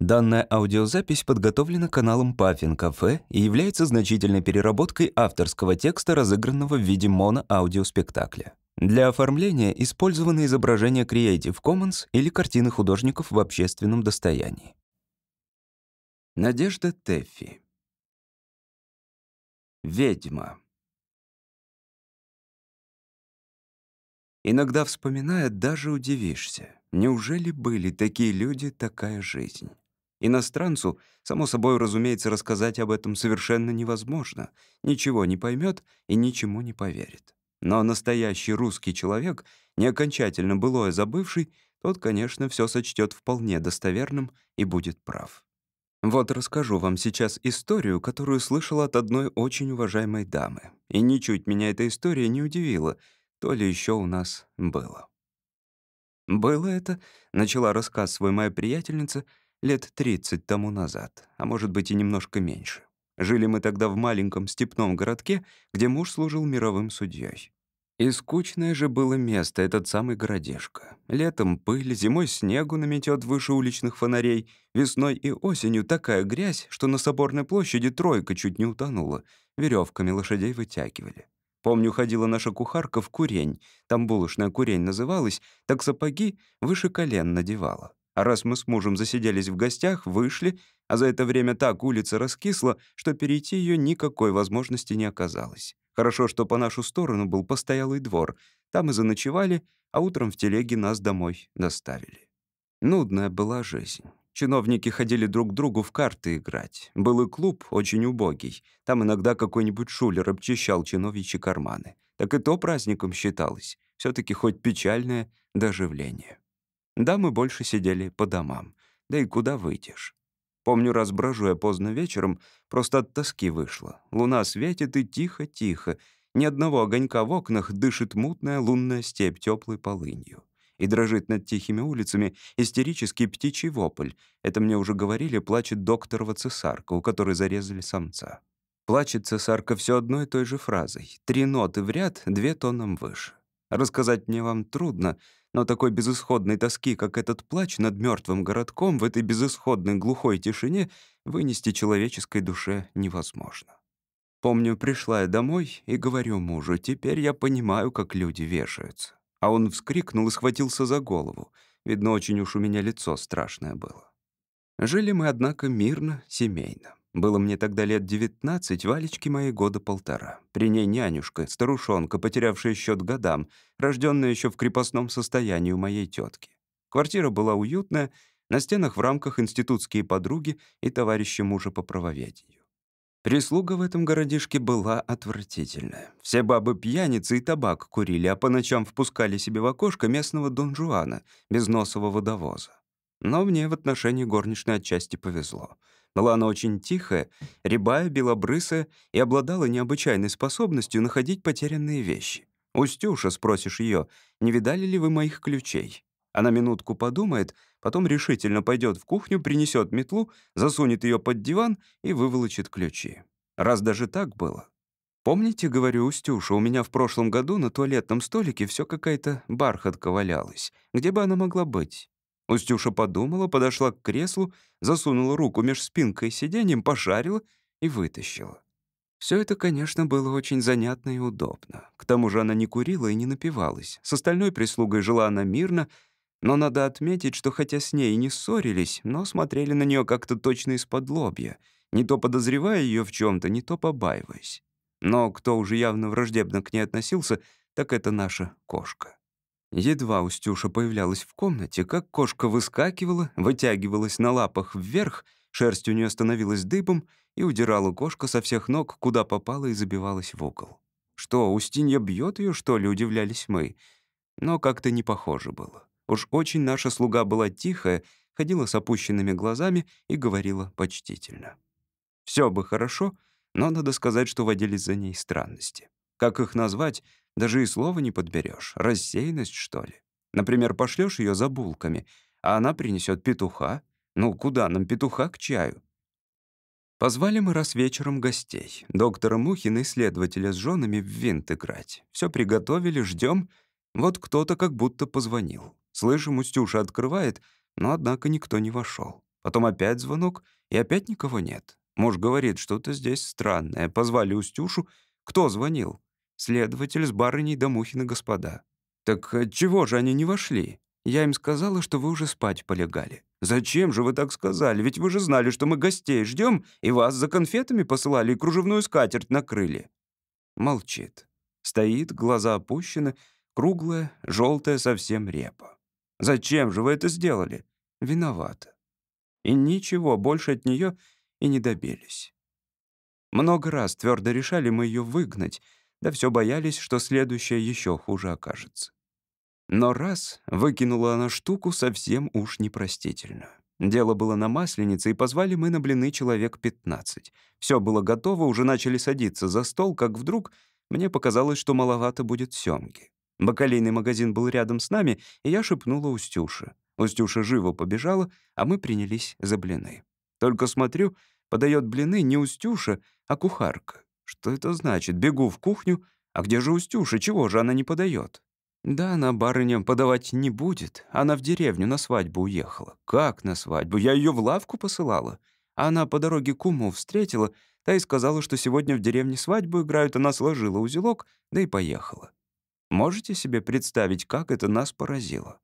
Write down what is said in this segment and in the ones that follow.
Данная аудиозапись подготовлена каналом Puffin Cafe и является значительной переработкой авторского текста, разыгранного в виде моно-аудиоспектакля. Для оформления использованы изображения Creative Commons или картины художников в общественном достоянии. Надежда Теффи. Ведьма. Иногда, вспоминая, даже удивишься. Неужели были такие люди, такая жизнь? Иностранцу, само собой, разумеется, рассказать об этом совершенно невозможно. Ничего не поймет и ничему не поверит. Но настоящий русский человек, не окончательно былое забывший, тот, конечно, все сочтет вполне достоверным и будет прав. Вот расскажу вам сейчас историю, которую слышал от одной очень уважаемой дамы. И ничуть меня эта история не удивила, то ли еще у нас было. Было это, начала рассказ свой моя приятельница, лет 30 тому назад, а может быть и немножко меньше. Жили мы тогда в маленьком степном городке, где муж служил мировым судьей. И скучное же было место, этот самый городишко. Летом пыль, зимой снегу наметет выше уличных фонарей, весной и осенью такая грязь, что на Соборной площади тройка чуть не утонула, веревками лошадей вытягивали. Помню, ходила наша кухарка в курень, там булочная курень называлась, так сапоги выше колен надевала. А раз мы с мужем засиделись в гостях, вышли, а за это время так улица раскисла, что перейти ее никакой возможности не оказалось. Хорошо, что по нашу сторону был постоялый двор. Там и заночевали, а утром в телеге нас домой доставили. Нудная была жизнь. Чиновники ходили друг к другу в карты играть. Был и клуб, очень убогий. Там иногда какой-нибудь шулер обчищал чиновичьи карманы. Так и то праздником считалось. все таки хоть печальное доживление. Да, мы больше сидели по домам. Да и куда выйдешь? Помню, раз брожу я поздно вечером, просто от тоски вышло. Луна светит и тихо-тихо. Ни одного огонька в окнах дышит мутная лунная степь теплой полынью. И дрожит над тихими улицами истерический птичий вопль. Это мне уже говорили, плачет докторова цесарка, у которой зарезали самца. Плачет цесарка все одной и той же фразой. Три ноты в ряд, две тоном выше. Рассказать мне вам трудно, но такой безысходной тоски, как этот плач над мертвым городком в этой безысходной глухой тишине, вынести человеческой душе невозможно. Помню, пришла я домой и говорю мужу, теперь я понимаю, как люди вешаются. А он вскрикнул и схватился за голову. Видно, очень уж у меня лицо страшное было. Жили мы, однако, мирно, семейно. Было мне тогда лет девятнадцать, Валечке моей года полтора. При ней нянюшка, старушонка, потерявшая счет годам, рожденная еще в крепостном состоянии у моей тетки. Квартира была уютная, на стенах в рамках институтские подруги и товарищи мужа по правоведению. Прислуга в этом городишке была отвратительная. Все бабы пьяницы и табак курили, а по ночам впускали себе в окошко местного донжуана, безносого водовоза. Но мне в отношении горничной отчасти повезло — была она очень тихая, рябая, белобрысая и обладала необычайной способностью находить потерянные вещи. «Устюша», — спросишь ее, «не видали ли вы моих ключей?» Она минутку подумает, потом решительно пойдет в кухню, принесет метлу, засунет ее под диван и выволочит ключи. Раз даже так было. Помните, говорю, Устюша, у меня в прошлом году на туалетном столике все какая-то бархатка валялась. Где бы она могла быть? Устюша подумала, подошла к креслу, засунула руку меж спинкой и сиденьем, пошарила и вытащила. Все это, конечно, было очень занятно и удобно. К тому же она не курила и не напивалась. С остальной прислугой жила она мирно, но надо отметить, что хотя с ней и не ссорились, но смотрели на нее как-то точно из-под лобья, не то подозревая ее в чем то не то побаиваясь. Но кто уже явно враждебно к ней относился, так это наша кошка. Едва Устюша появлялась в комнате, как кошка выскакивала, вытягивалась на лапах вверх, шерсть у нее становилась дыбом, и удирала кошка со всех ног, куда попала и забивалась в угол. Что, Устинья бьет ее, что ли, удивлялись мы. Но как-то не похоже было. Уж очень наша слуга была тихая, ходила с опущенными глазами и говорила почтительно. Все бы хорошо, но надо сказать, что водились за ней странности. Как их назвать, даже и слова не подберешь. Рассеянность, что ли? Например, пошлешь ее за булками, а она принесет петуха. Ну, куда нам петуха к чаю? Позвали мы раз вечером гостей. Доктора Мухина и следователя с женами в винт играть. Все приготовили, ждем. Вот кто-то как будто позвонил. Слышим, Устюша открывает, но, однако, никто не вошел. Потом опять звонок, и опять никого нет. Муж говорит, что-то здесь странное. Позвали Устюшу. Кто звонил? Следователь с барыней Домухина господа. Так чего же они не вошли? Я им сказала, что вы уже спать полегали. Зачем же вы так сказали? Ведь вы же знали, что мы гостей ждем, и вас за конфетами посылали и кружевную скатерть накрыли. Молчит. Стоит, глаза опущены, круглая, желтая совсем репа. Зачем же вы это сделали? Виновата. И ничего больше от нее и не добились. Много раз твердо решали мы ее выгнать, да все боялись, что следующее еще хуже окажется. Но раз выкинула она штуку совсем уж непростительно. Дело было на Масленице, и позвали мы на блины человек 15. Все было готово, уже начали садиться за стол, как вдруг мне показалось, что маловато будет сёмги. Бакалейный магазин был рядом с нами, и я шепнула Устюше. Устюша живо побежала, а мы принялись за блины. Только смотрю, подает блины не Устюша, а кухарка. Что это значит? Бегу в кухню, а где же Устюша? Чего же она не подает? Да, она барыням подавать не будет. Она в деревню на свадьбу уехала. Как на свадьбу? Я ее в лавку посылала. А она по дороге куму встретила, та и сказала, что сегодня в деревне свадьбу играют, она сложила узелок, да и поехала. Можете себе представить, как это нас поразило?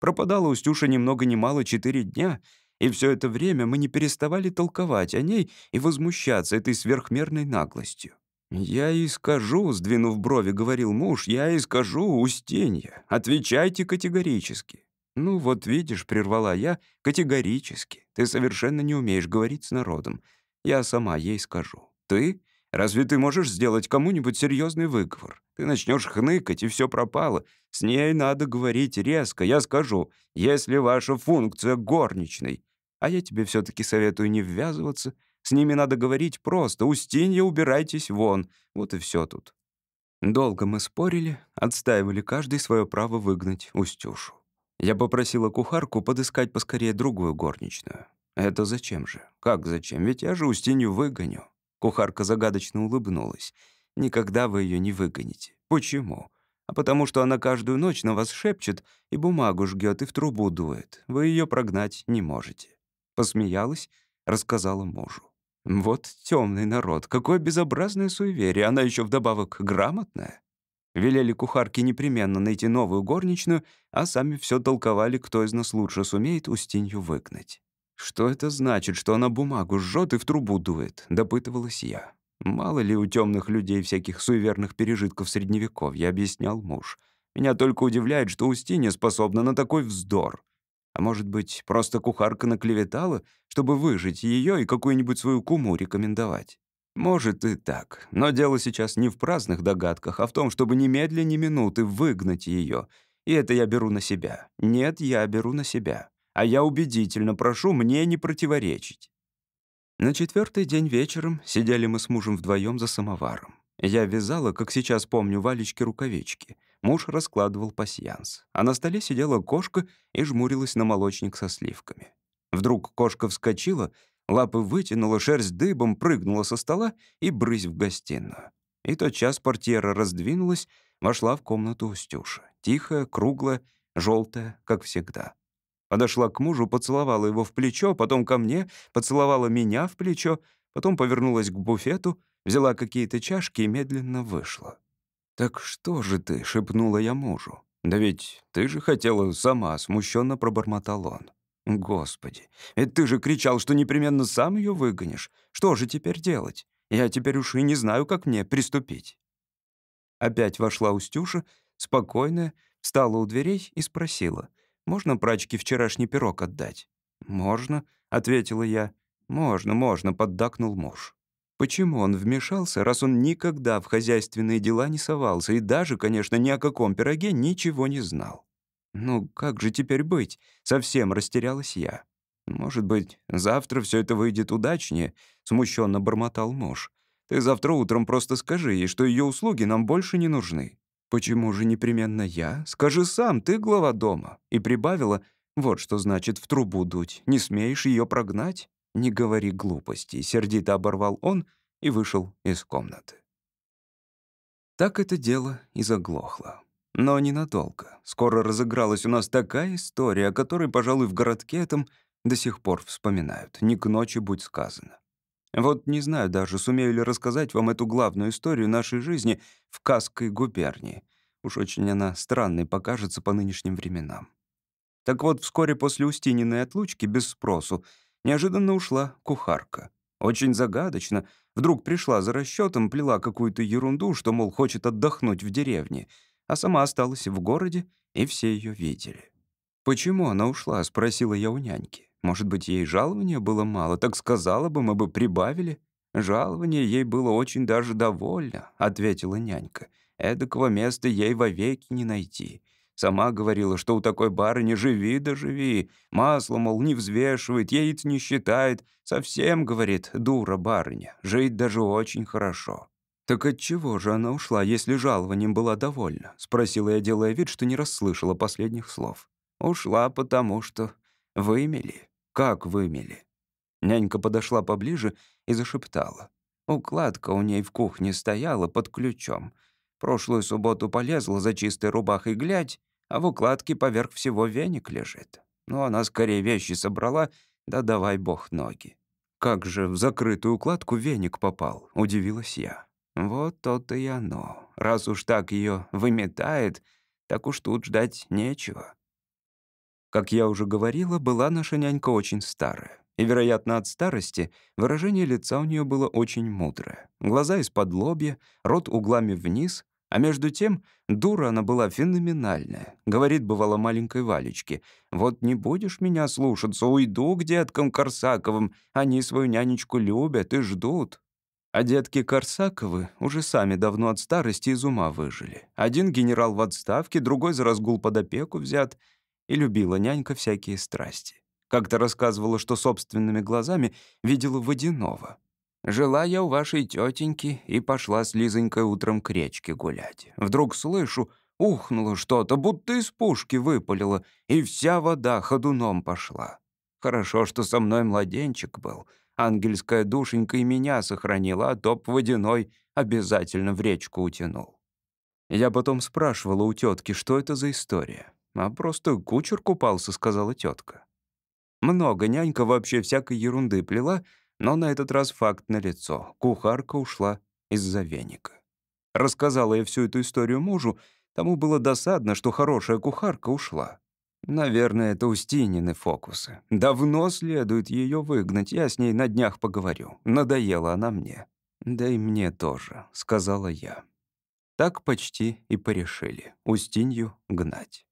Пропадала Устюша ни много ни мало четыре дня, и все это время мы не переставали толковать о ней и возмущаться этой сверхмерной наглостью. «Я и скажу», — сдвинув брови, говорил муж, «я и скажу, Устинья, отвечайте категорически». «Ну вот видишь», — прервала я, — «категорически. Ты совершенно не умеешь говорить с народом. Я сама ей скажу. Ты? Разве ты можешь сделать кому-нибудь серьезный выговор? Ты начнешь хныкать, и все пропало. С ней надо говорить резко. Я скажу, если ваша функция горничной. А я тебе все таки советую не ввязываться, с ними надо говорить просто. Устинья, убирайтесь вон. Вот и все тут. Долго мы спорили, отстаивали каждый свое право выгнать Устюшу. Я попросила кухарку подыскать поскорее другую горничную. Это зачем же? Как зачем? Ведь я же Устинью выгоню. Кухарка загадочно улыбнулась. Никогда вы ее не выгоните. Почему? А потому что она каждую ночь на вас шепчет и бумагу жгет и в трубу дует. Вы ее прогнать не можете. Посмеялась, рассказала мужу. Вот темный народ, какое безобразное суеверие, она еще вдобавок грамотная. Велели кухарке непременно найти новую горничную, а сами все толковали, кто из нас лучше сумеет Устинью выгнать. «Что это значит, что она бумагу жжет и в трубу дует?» — допытывалась я. «Мало ли у темных людей всяких суеверных пережитков средневековья», — объяснял муж. «Меня только удивляет, что Устинья способна на такой вздор. А может быть, просто кухарка наклеветала, чтобы выжить ее и какую-нибудь свою куму рекомендовать? Может и так. Но дело сейчас не в праздных догадках, а в том, чтобы немедленно ни минуты выгнать ее. И это я беру на себя. Нет, я беру на себя. А я убедительно прошу мне не противоречить. На четвертый день вечером сидели мы с мужем вдвоем за самоваром. Я вязала, как сейчас помню, валечки-рукавички — Муж раскладывал пасьянс, а на столе сидела кошка и жмурилась на молочник со сливками. Вдруг кошка вскочила, лапы вытянула, шерсть дыбом прыгнула со стола и брысь в гостиную. И тот час портьера раздвинулась, вошла в комнату Устюша. Тихая, круглая, желтая, как всегда. Подошла к мужу, поцеловала его в плечо, потом ко мне, поцеловала меня в плечо, потом повернулась к буфету, взяла какие-то чашки и медленно вышла. «Так что же ты?» — шепнула я мужу. «Да ведь ты же хотела сама», — смущенно пробормотал он. «Господи, ведь ты же кричал, что непременно сам ее выгонишь. Что же теперь делать? Я теперь уж и не знаю, как мне приступить». Опять вошла Устюша, спокойная, встала у дверей и спросила, «Можно прачке вчерашний пирог отдать?» «Можно», — ответила я. «Можно, можно», — поддакнул муж. Почему он вмешался, раз он никогда в хозяйственные дела не совался и даже, конечно, ни о каком пироге ничего не знал? Ну, как же теперь быть? Совсем растерялась я. Может быть, завтра все это выйдет удачнее, смущенно бормотал муж. Ты завтра утром просто скажи ей, что ее услуги нам больше не нужны. Почему же непременно я? Скажи сам, ты глава дома. И прибавила, вот что значит в трубу дуть. Не смеешь ее прогнать? «Не говори глупостей», — сердито оборвал он и вышел из комнаты. Так это дело и заглохло. Но ненадолго. Скоро разыгралась у нас такая история, о которой, пожалуй, в городке этом До сих пор вспоминают. Не к ночи будь сказано. Вот не знаю даже, сумею ли рассказать вам эту главную историю нашей жизни в Касской губернии. Уж очень она странной покажется по нынешним временам. Так вот, вскоре после Устининой отлучки, без спросу, неожиданно ушла кухарка. Очень загадочно. Вдруг пришла за расчетом, плела какую-то ерунду, что, мол, хочет отдохнуть в деревне, а сама осталась в городе, и все ее видели. «Почему она ушла?» — спросила я у няньки. «Может быть, ей жалования было мало? Так сказала бы, мы бы прибавили». «Жалование ей было очень даже довольно», — ответила нянька. «Эдакого места ей вовеки не найти. Сама говорила, что у такой барыни живи да живи. Масло, мол, не взвешивает, яиц не считает. Совсем, говорит, дура барыня. Жить даже очень хорошо. «Так от чего же она ушла, если жалованием была довольна?» — спросила я, делая вид, что не расслышала последних слов. Ушла, потому что вымели. Как вымели? Нянька подошла поближе и зашептала. Укладка у ней в кухне стояла под ключом. Прошлую субботу полезла за чистой рубахой глядь, а в укладке поверх всего веник лежит. Ну, она скорее вещи собрала, да давай бог ноги. «Как же в закрытую укладку веник попал?» — удивилась я. «Вот то-то и оно. Раз уж так ее выметает, так уж тут ждать нечего. Как я уже говорила, была наша нянька очень старая. И, вероятно, от старости выражение лица у нее было очень мудрое. Глаза из-под лобья, рот углами вниз, а между тем дура она была феноменальная. Говорит, бывало, маленькой Валечке, «Вот не будешь меня слушаться, уйду к деткам Корсаковым, они свою нянечку любят и ждут». А детки Корсаковы уже сами давно от старости из ума выжили. Один генерал в отставке, другой за разгул под опеку взят — и любила нянька всякие страсти. Как-то рассказывала, что собственными глазами видела водяного. «Жила я у вашей тетеньки и пошла с Лизонькой утром к речке гулять. Вдруг слышу, ухнуло что-то, будто из пушки выпалило, и вся вода ходуном пошла. Хорошо, что со мной младенчик был. Ангельская душенька и меня сохранила, а топ водяной обязательно в речку утянул. Я потом спрашивала у тетки, что это за история. «А просто кучер купался», — сказала тетка. Много нянька вообще всякой ерунды плела, но на этот раз факт налицо. Кухарка ушла из-за веника. Рассказала я всю эту историю мужу, тому было досадно, что хорошая кухарка ушла. Наверное, это Устинины фокусы. Давно следует ее выгнать, я с ней на днях поговорю. Надоела она мне. «Да и мне тоже», — сказала я. Так почти и порешили. Устинью гнать.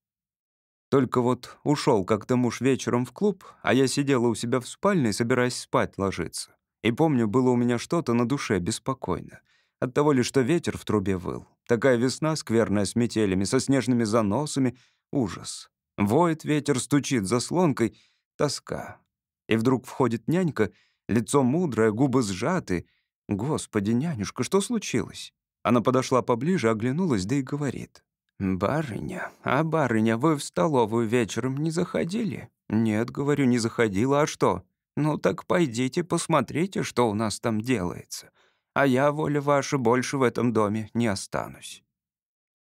Только вот ушел как-то муж вечером в клуб, а я сидела у себя в спальне, собираясь спать ложиться. И помню, было у меня что-то на душе беспокойно. От того ли, что ветер в трубе выл. Такая весна скверная с метелями, со снежными заносами. Ужас. Воет ветер, стучит заслонкой. Тоска. И вдруг входит нянька, лицо мудрое, губы сжаты. «Господи, нянюшка, что случилось?» Она подошла поближе, оглянулась, да и говорит. «Барыня, а барыня, вы в столовую вечером не заходили?» «Нет, — говорю, — не заходила, а что?» «Ну так пойдите, посмотрите, что у нас там делается. А я, воля ваша, больше в этом доме не останусь».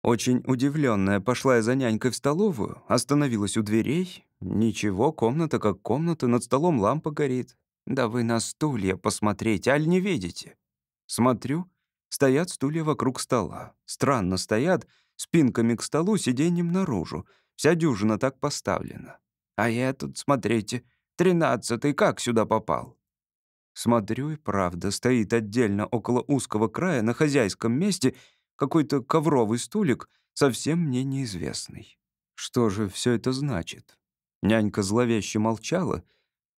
Очень удивленная пошла я за нянькой в столовую, остановилась у дверей. Ничего, комната как комната, над столом лампа горит. Да вы на стулья посмотрите, аль не видите? Смотрю, стоят стулья вокруг стола. Странно стоят, спинками к столу, сиденьем наружу. Вся дюжина так поставлена. А я тут, смотрите, тринадцатый как сюда попал? Смотрю, и правда, стоит отдельно около узкого края на хозяйском месте какой-то ковровый стулик, совсем мне неизвестный. Что же все это значит? Нянька зловеще молчала.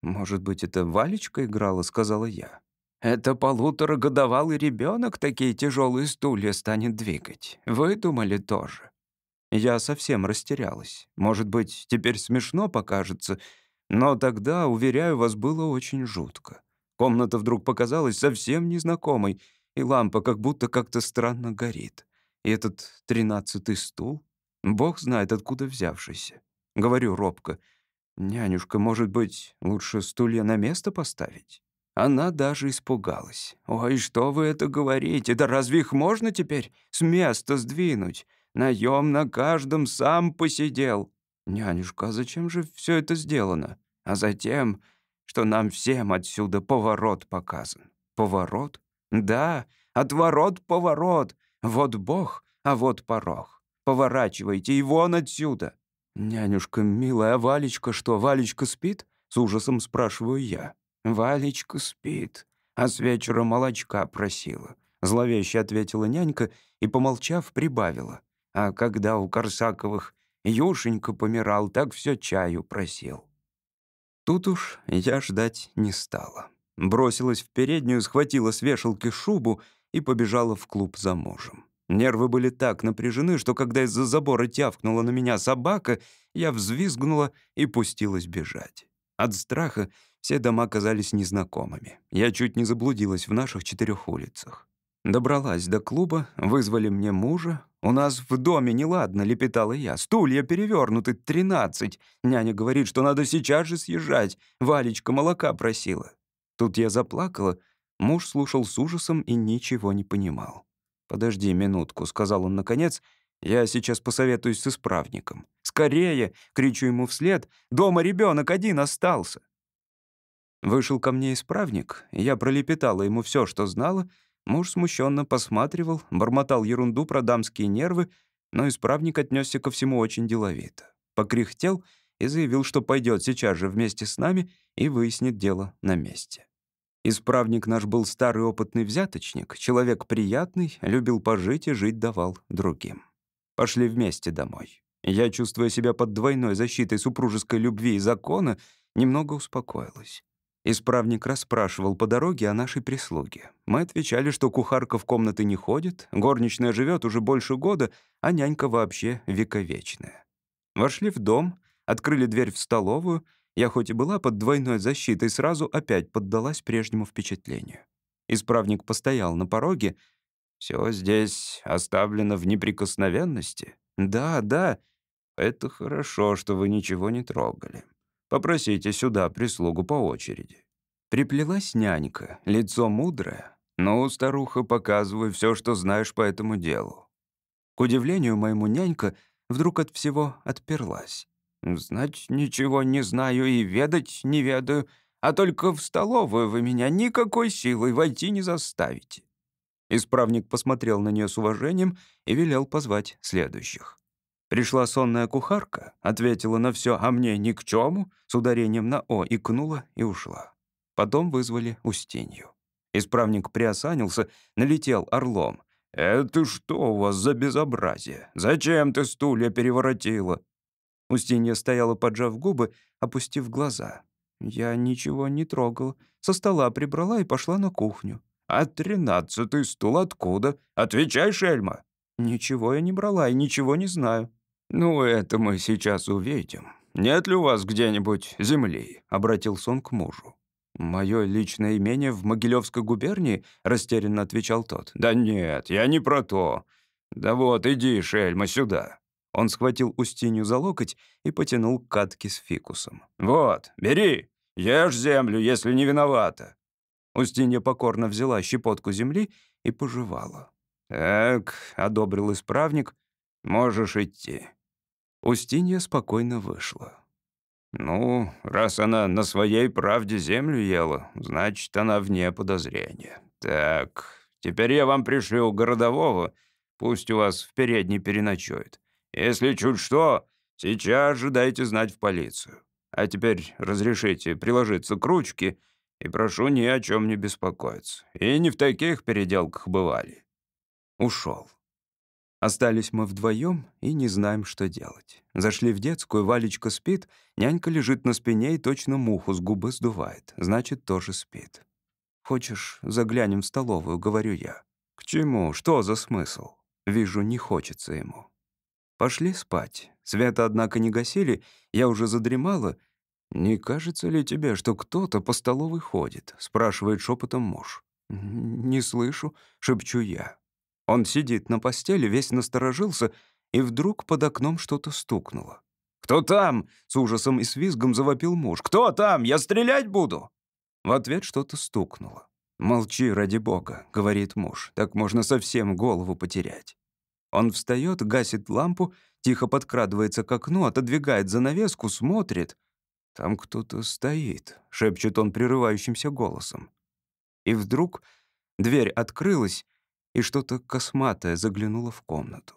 «Может быть, это Валечка играла?» — сказала я. Это полуторагодовалый ребенок такие тяжелые стулья станет двигать. Вы думали тоже. Я совсем растерялась. Может быть, теперь смешно покажется, но тогда, уверяю вас, было очень жутко. Комната вдруг показалась совсем незнакомой, и лампа как будто как-то странно горит. И этот тринадцатый стул, бог знает, откуда взявшийся. Говорю робко, «Нянюшка, может быть, лучше стулья на место поставить?» Она даже испугалась. «Ой, что вы это говорите? Да разве их можно теперь с места сдвинуть? Наем на каждом сам посидел». «Нянюшка, а зачем же все это сделано?» а затем, что нам всем отсюда поворот показан. Поворот? Да, отворот-поворот. Вот Бог, а вот порог. Поворачивайте и вон отсюда. Нянюшка милая, Валечка что, Валечка спит? С ужасом спрашиваю я. Валечка спит, а с вечера молочка просила. Зловеще ответила нянька и, помолчав, прибавила. А когда у Корсаковых Юшенька помирал, так все чаю просил. Тут уж я ждать не стала. Бросилась в переднюю, схватила с вешалки шубу и побежала в клуб за мужем. Нервы были так напряжены, что когда из-за забора тявкнула на меня собака, я взвизгнула и пустилась бежать. От страха все дома казались незнакомыми. Я чуть не заблудилась в наших четырех улицах. Добралась до клуба, вызвали мне мужа. «У нас в доме неладно», — лепетала я. «Стулья перевернуты, тринадцать. Няня говорит, что надо сейчас же съезжать. Валечка молока просила». Тут я заплакала. Муж слушал с ужасом и ничего не понимал. «Подожди минутку», — сказал он наконец. «Я сейчас посоветуюсь с исправником». «Скорее!» — кричу ему вслед. «Дома ребенок один остался». Вышел ко мне исправник, я пролепетала ему все, что знала. Муж смущенно посматривал, бормотал ерунду про дамские нервы, но исправник отнесся ко всему очень деловито. Покряхтел и заявил, что пойдет сейчас же вместе с нами и выяснит дело на месте. Исправник наш был старый опытный взяточник, человек приятный, любил пожить и жить давал другим. Пошли вместе домой. Я, чувствуя себя под двойной защитой супружеской любви и закона, немного успокоилась. Исправник расспрашивал по дороге о нашей прислуге. Мы отвечали, что кухарка в комнаты не ходит, горничная живет уже больше года, а нянька вообще вековечная. Вошли в дом, открыли дверь в столовую. Я хоть и была под двойной защитой, сразу опять поддалась прежнему впечатлению. Исправник постоял на пороге. Все здесь оставлено в неприкосновенности?» «Да, да. Это хорошо, что вы ничего не трогали. Попросите сюда прислугу по очереди». Приплелась нянька, лицо мудрое. «Ну, старуха, показывай все, что знаешь по этому делу». К удивлению моему нянька вдруг от всего отперлась. «Знать ничего не знаю и ведать не ведаю, а только в столовую вы меня никакой силой войти не заставите». Исправник посмотрел на нее с уважением и велел позвать следующих. Пришла сонная кухарка, ответила на все «а мне ни к чему», с ударением на «о» икнула и ушла. Потом вызвали Устинью. Исправник приосанился, налетел орлом. «Это что у вас за безобразие? Зачем ты стулья переворотила?» Устинья стояла, поджав губы, опустив глаза. Я ничего не трогала. Со стола прибрала и пошла на кухню. «А тринадцатый стул откуда? Отвечай, шельма!» «Ничего я не брала и ничего не знаю». «Ну, это мы сейчас увидим. Нет ли у вас где-нибудь земли?» — обратился он к мужу. «Мое личное имение в Могилевской губернии?» — растерянно отвечал тот. «Да нет, я не про то. Да вот, иди, шельма, сюда». Он схватил Устинью за локоть и потянул к катке с фикусом. «Вот, бери, ешь землю, если не виновата». Устинья покорно взяла щепотку земли и пожевала. «Так», — одобрил исправник, — «можешь идти». Устинья спокойно вышла. «Ну, раз она на своей правде землю ела, значит, она вне подозрения. Так, теперь я вам пришлю городового, пусть у вас в передней переночует. Если чуть что, сейчас же дайте знать в полицию. А теперь разрешите приложиться к ручке и прошу ни о чем не беспокоиться. И не в таких переделках бывали». Ушел. Остались мы вдвоем и не знаем, что делать. Зашли в детскую, Валечка спит, нянька лежит на спине и точно муху с губы сдувает. Значит, тоже спит. «Хочешь, заглянем в столовую?» — говорю я. «К чему? Что за смысл?» Вижу, не хочется ему. Пошли спать. Света, однако, не гасили, я уже задремала. «Не кажется ли тебе, что кто-то по столовой ходит?» — спрашивает шепотом муж. «Не слышу», — шепчу я. Он сидит на постели, весь насторожился, и вдруг под окном что-то стукнуло. «Кто там?» — с ужасом и свизгом завопил муж. «Кто там? Я стрелять буду!» В ответ что-то стукнуло. «Молчи, ради бога», — говорит муж. «Так можно совсем голову потерять». Он встает, гасит лампу, тихо подкрадывается к окну, отодвигает занавеску, смотрит. «Там кто-то стоит», — шепчет он прерывающимся голосом. И вдруг дверь открылась, и что-то косматое заглянуло в комнату.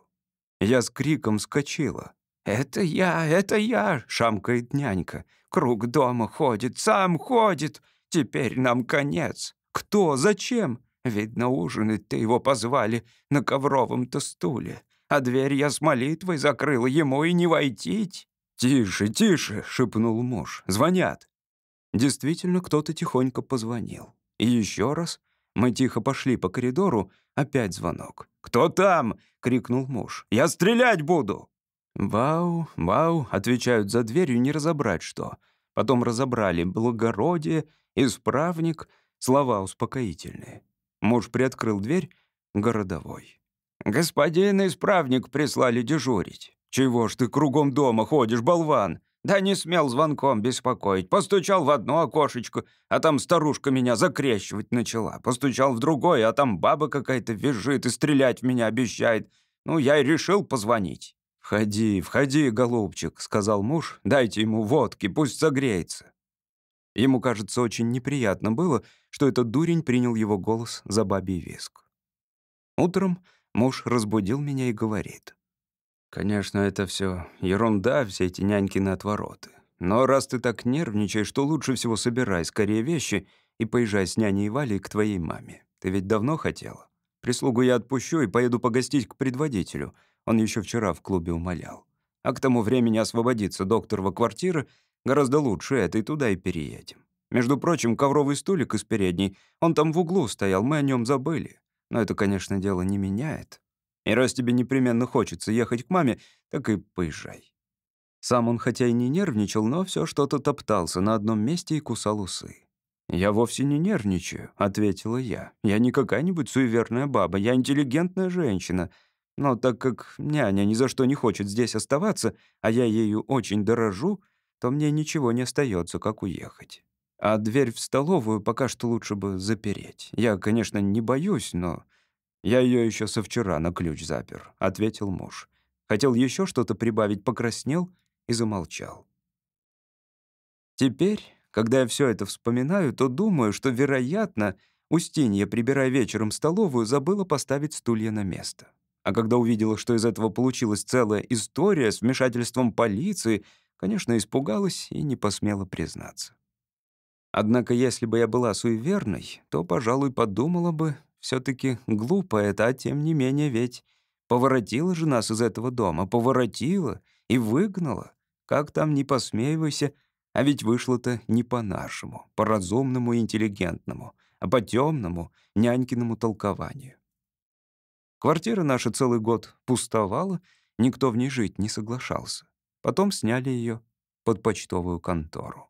Я с криком вскочила. «Это я, это я!» — шамкает нянька. «Круг дома ходит, сам ходит. Теперь нам конец. Кто? Зачем? Видно, ужинать ты его позвали на ковровом-то стуле. А дверь я с молитвой закрыла, ему и не войти. «Тише, тише!» — шепнул муж. «Звонят!» Действительно, кто-то тихонько позвонил. И еще раз мы тихо пошли по коридору, опять звонок. «Кто там?» — крикнул муж. «Я стрелять буду!» «Вау, вау!» — отвечают за дверью, не разобрать что. Потом разобрали «благородие», «исправник», слова успокоительные. Муж приоткрыл дверь, городовой. «Господин исправник прислали дежурить». «Чего ж ты кругом дома ходишь, болван?» «Да не смел звонком беспокоить. Постучал в одно окошечко, а там старушка меня закрещивать начала. Постучал в другое, а там баба какая-то визжит и стрелять в меня обещает. Ну, я и решил позвонить». «Входи, входи, голубчик», — сказал муж. «Дайте ему водки, пусть согреется». Ему, кажется, очень неприятно было, что этот дурень принял его голос за бабий виск. Утром муж разбудил меня и говорит. «Конечно, это все ерунда, все эти нянькины отвороты. Но раз ты так нервничаешь, то лучше всего собирай скорее вещи и поезжай с няней Валей к твоей маме. Ты ведь давно хотела? Прислугу я отпущу и поеду погостить к предводителю. Он еще вчера в клубе умолял. А к тому времени освободится докторова квартира гораздо лучше этой, туда и переедем. Между прочим, ковровый столик из передней, он там в углу стоял, мы о нем забыли. Но это, конечно, дело не меняет. И раз тебе непременно хочется ехать к маме, так и поезжай». Сам он хотя и не нервничал, но все что-то топтался на одном месте и кусал усы. «Я вовсе не нервничаю», — ответила я. «Я не какая-нибудь суеверная баба, я интеллигентная женщина. Но так как няня ни за что не хочет здесь оставаться, а я ею очень дорожу, то мне ничего не остается, как уехать. А дверь в столовую пока что лучше бы запереть. Я, конечно, не боюсь, но... Я ее еще со вчера на ключ запер», — ответил муж. Хотел еще что-то прибавить, покраснел и замолчал. Теперь, когда я все это вспоминаю, то думаю, что, вероятно, Устинья, прибирая вечером столовую, забыла поставить стулья на место. А когда увидела, что из этого получилась целая история с вмешательством полиции, конечно, испугалась и не посмела признаться. Однако, если бы я была суеверной, то, пожалуй, подумала бы, все таки глупо это, а тем не менее ведь поворотила же нас из этого дома, поворотила и выгнала. Как там, не посмеивайся, а ведь вышло-то не по-нашему, по-разумному и интеллигентному, а по темному нянькиному толкованию. Квартира наша целый год пустовала, никто в ней жить не соглашался. Потом сняли ее под почтовую контору.